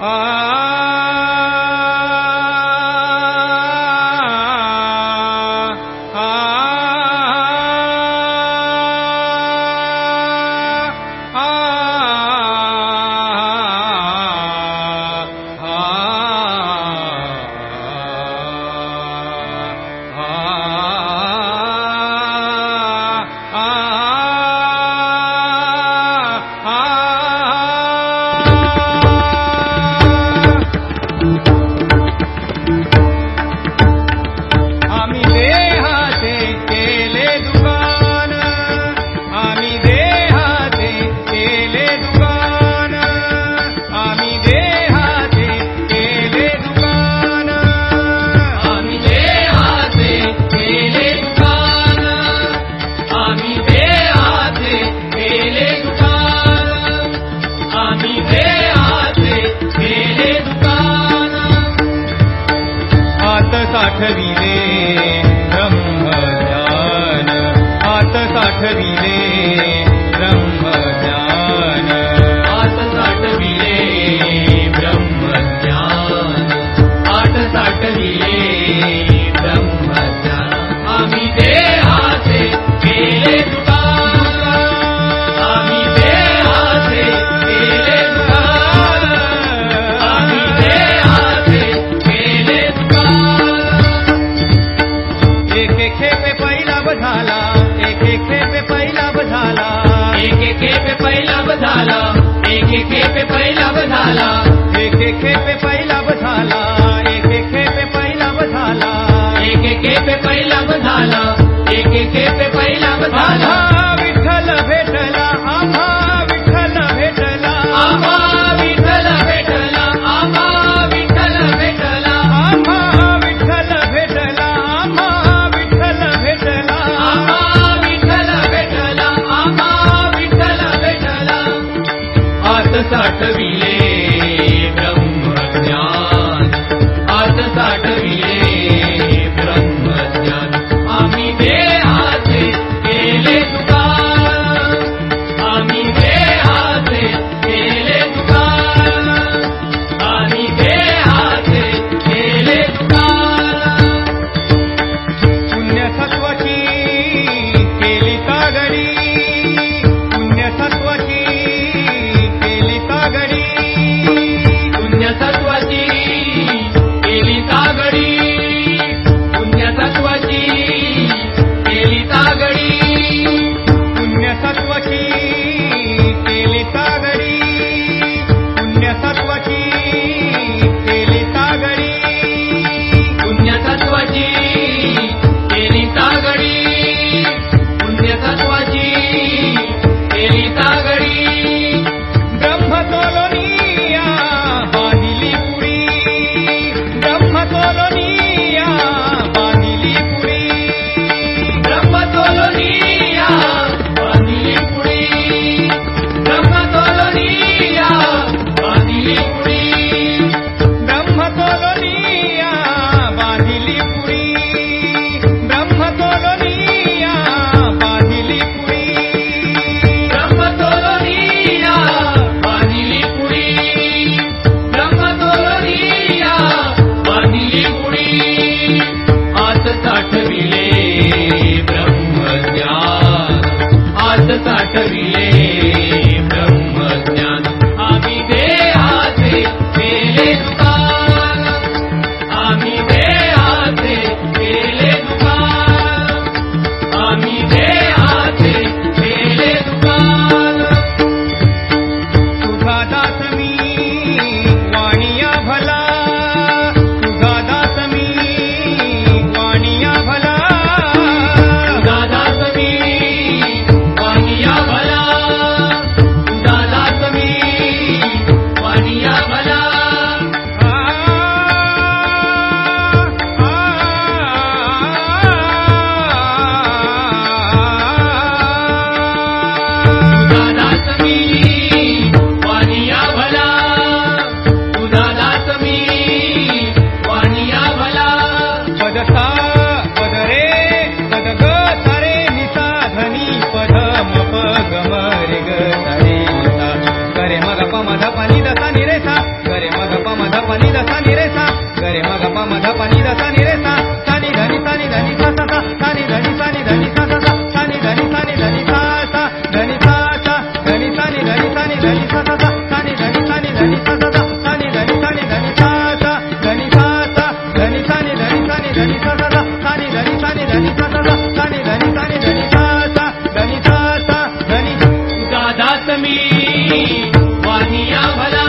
I ीरे आत साठ विहार आत साठ पहिला बधाला, एक खेपे पहला बधाला, एक खेपे पहिला बधाला, एक खेपे पहिला बधाला, एक खेपे पहिला बधाला, एक खेपे पहला बधाला। சாட்டவிலே ग मरि ग धरि मग प मध दसा निरेसा करे मग प मध पनि दसा निरेसा वाहिया भला